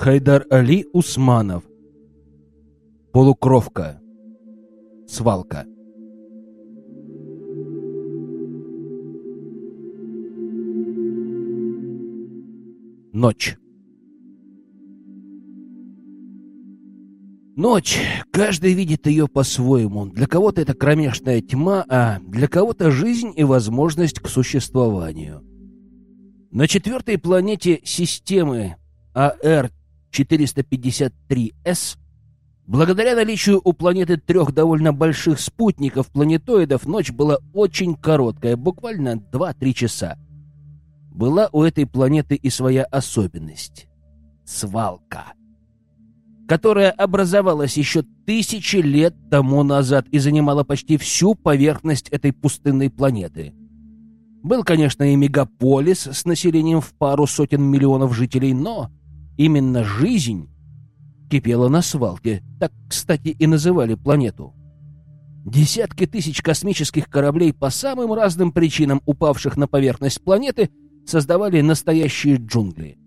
Хайдар Али Усманов. Полукровка. Свалка. Ночь. Ночь. Каждый видит ее по-своему. Для кого-то это кромешная тьма, а для кого-то жизнь и возможность к существованию. На четвертой планете системы АР-453С Благодаря наличию у планеты трех довольно больших спутников планетоидов, ночь была очень короткая, буквально 2-3 часа. Была у этой планеты и своя особенность — свалка, которая образовалась еще тысячи лет тому назад и занимала почти всю поверхность этой пустынной планеты. Был, конечно, и мегаполис с населением в пару сотен миллионов жителей, но именно жизнь кипела на свалке, так, кстати, и называли планету. Десятки тысяч космических кораблей по самым разным причинам, упавших на поверхность планеты, создавали настоящие джунгли.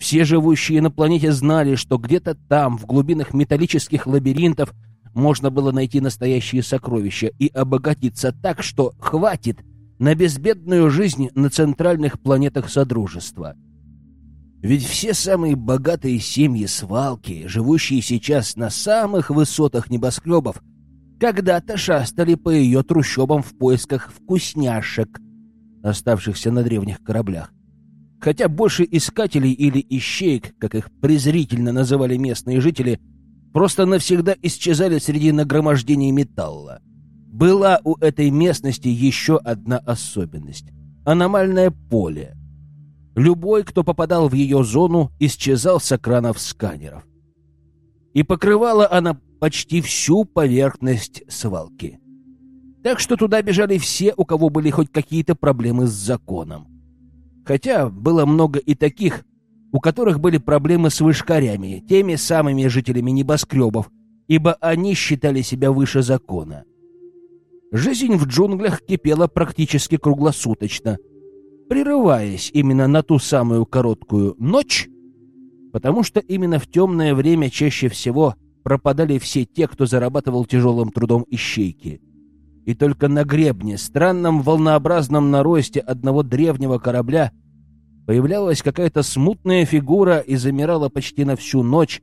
Все живущие на планете знали, что где-то там, в глубинах металлических лабиринтов, можно было найти настоящие сокровища и обогатиться так, что хватит на безбедную жизнь на центральных планетах Содружества. Ведь все самые богатые семьи свалки, живущие сейчас на самых высотах небоскребов, когда-то шастали по ее трущобам в поисках вкусняшек, оставшихся на древних кораблях. Хотя больше искателей или ищеек, как их презрительно называли местные жители, просто навсегда исчезали среди нагромождений металла. Была у этой местности еще одна особенность — аномальное поле. Любой, кто попадал в ее зону, исчезал с экранов сканеров. И покрывала она почти всю поверхность свалки. Так что туда бежали все, у кого были хоть какие-то проблемы с законом. Хотя было много и таких, у которых были проблемы с вышкарями, теми самыми жителями небоскребов, ибо они считали себя выше закона. Жизнь в джунглях кипела практически круглосуточно, прерываясь именно на ту самую короткую ночь, потому что именно в темное время чаще всего пропадали все те, кто зарабатывал тяжелым трудом ищейки. И только на гребне, странном волнообразном наросте одного древнего корабля, появлялась какая-то смутная фигура и замирала почти на всю ночь,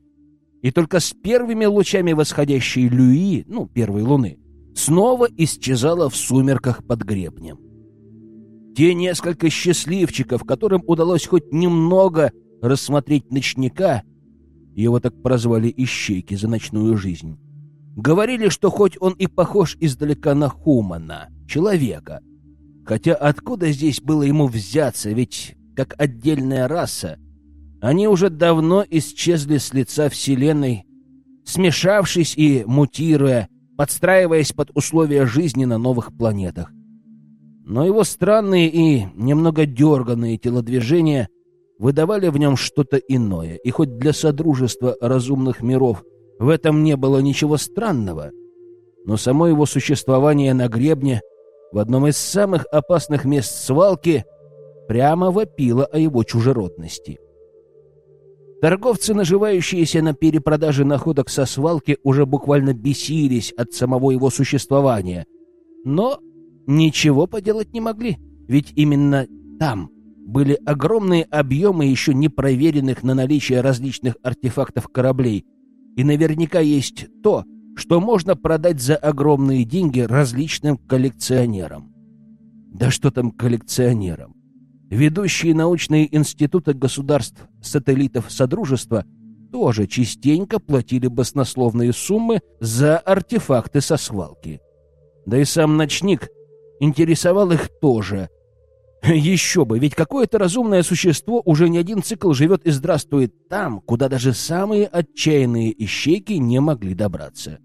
и только с первыми лучами восходящей люи, ну, первой луны, снова исчезала в сумерках под гребнем. Те несколько счастливчиков, которым удалось хоть немного рассмотреть ночника, его так прозвали ищейки за ночную жизнь, говорили, что хоть он и похож издалека на Хумана, человека, хотя откуда здесь было ему взяться, ведь как отдельная раса, они уже давно исчезли с лица Вселенной, смешавшись и мутируя, подстраиваясь под условия жизни на новых планетах. Но его странные и немного дерганные телодвижения выдавали в нем что-то иное, и хоть для Содружества разумных миров в этом не было ничего странного, но само его существование на гребне в одном из самых опасных мест свалки прямо вопило о его чужеродности. Торговцы, наживающиеся на перепродаже находок со свалки, уже буквально бесились от самого его существования. Но ничего поделать не могли, ведь именно там были огромные объемы еще не проверенных на наличие различных артефактов кораблей, и наверняка есть то, что можно продать за огромные деньги различным коллекционерам. Да что там коллекционерам? Ведущие научные институты государств сателлитов Содружества тоже частенько платили баснословные суммы за артефакты со свалки. Да и сам ночник интересовал их тоже. Еще бы, ведь какое-то разумное существо уже не один цикл живет и здравствует там, куда даже самые отчаянные ищейки не могли добраться.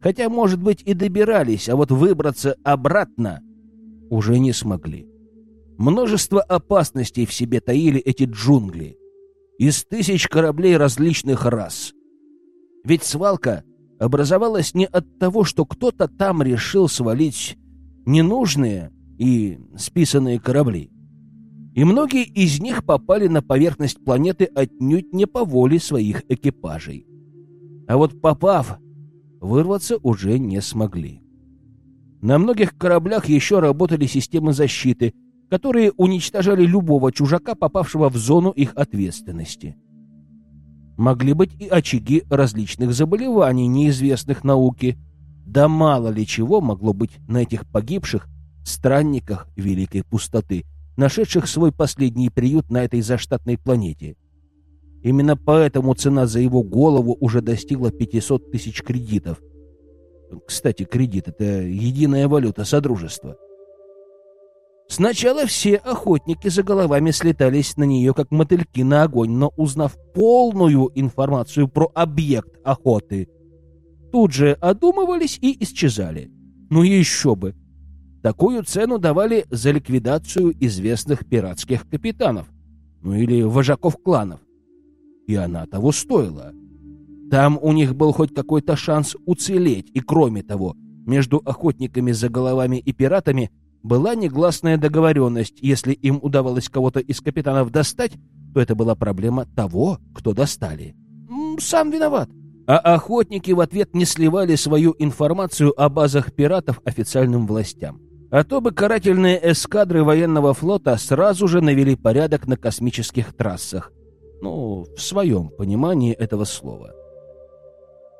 Хотя, может быть, и добирались, а вот выбраться обратно уже не смогли. Множество опасностей в себе таили эти джунгли. Из тысяч кораблей различных рас. Ведь свалка образовалась не от того, что кто-то там решил свалить ненужные и списанные корабли. И многие из них попали на поверхность планеты отнюдь не по воле своих экипажей. А вот попав, вырваться уже не смогли. На многих кораблях еще работали системы защиты, которые уничтожали любого чужака, попавшего в зону их ответственности. Могли быть и очаги различных заболеваний, неизвестных науке, да мало ли чего могло быть на этих погибших странниках Великой Пустоты, нашедших свой последний приют на этой заштатной планете. Именно поэтому цена за его голову уже достигла 500 тысяч кредитов — кстати, кредит — это единая валюта Содружества. Сначала все охотники за головами слетались на нее, как мотыльки на огонь, но узнав полную информацию про объект охоты, тут же одумывались и исчезали. Ну еще бы! Такую цену давали за ликвидацию известных пиратских капитанов, ну или вожаков кланов. И она того стоила. Там у них был хоть какой-то шанс уцелеть, и кроме того, между охотниками за головами и пиратами была негласная договоренность, если им удавалось кого-то из капитанов достать, то это была проблема того, кто достали. Сам виноват. А охотники в ответ не сливали свою информацию о базах пиратов официальным властям. А то бы карательные эскадры военного флота сразу же навели порядок на космических трассах. Ну, в своем понимании этого слова.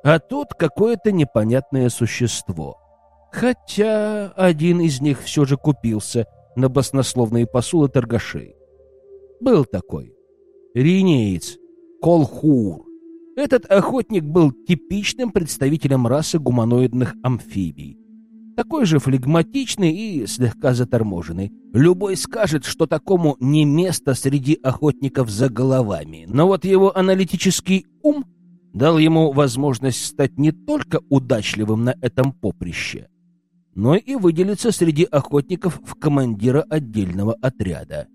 А тут какое-то непонятное существо. Хотя один из них все же купился на баснословные посулы торгашей. Был такой. Ринеец, Колхур. Этот охотник был типичным представителем расы гуманоидных амфибий. Такой же флегматичный и слегка заторможенный. Любой скажет, что такому не место среди охотников за головами. Но вот его аналитический ум дал ему возможность стать не только удачливым на этом поприще, но и выделиться среди охотников в командира отдельного отряда.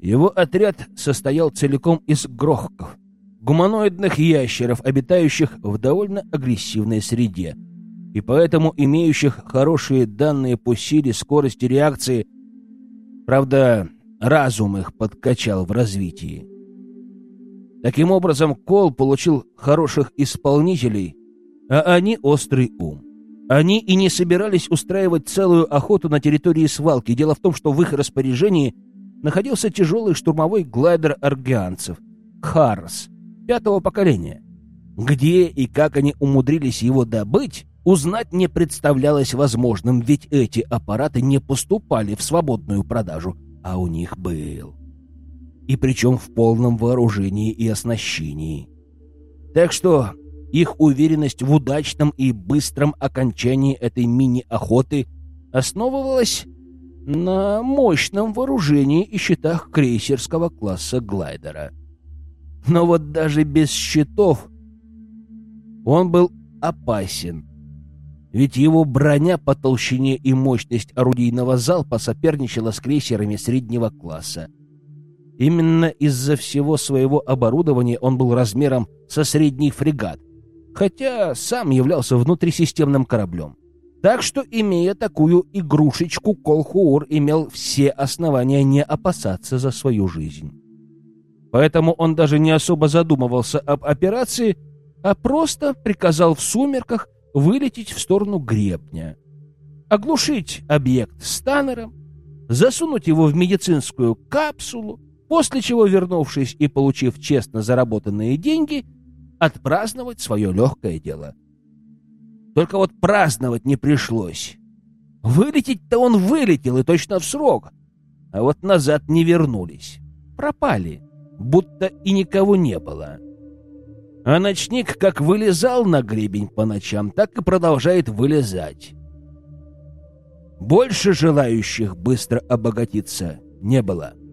Его отряд состоял целиком из грохков, гуманоидных ящеров, обитающих в довольно агрессивной среде, и поэтому имеющих хорошие данные по силе, скорости реакции. Правда, разум их подкачал в развитии. Таким образом, Кол получил хороших исполнителей, а они острый ум. Они и не собирались устраивать целую охоту на территории свалки. Дело в том, что в их распоряжении находился тяжелый штурмовой глайдер аргианцев «Харрос» пятого поколения. Где и как они умудрились его добыть, узнать не представлялось возможным, ведь эти аппараты не поступали в свободную продажу, а у них был и причем в полном вооружении и оснащении. Так что их уверенность в удачном и быстром окончании этой мини-охоты основывалась на мощном вооружении и щитах крейсерского класса глайдера. Но вот даже без щитов он был опасен, ведь его броня по толщине и мощность орудийного залпа соперничала с крейсерами среднего класса. Именно из-за всего своего оборудования он был размером со средний фрегат, хотя сам являлся внутрисистемным кораблем. Так что, имея такую игрушечку, Колхуур имел все основания не опасаться за свою жизнь. Поэтому он даже не особо задумывался об операции, а просто приказал в сумерках вылететь в сторону гребня, оглушить объект станером, засунуть его в медицинскую капсулу, после чего, вернувшись и получив честно заработанные деньги, отпраздновать свое легкое дело. Только вот праздновать не пришлось. Вылететь-то он вылетел, и точно в срок. А вот назад не вернулись. Пропали, будто и никого не было. А ночник как вылезал на гребень по ночам, так и продолжает вылезать. Больше желающих быстро обогатиться не было. —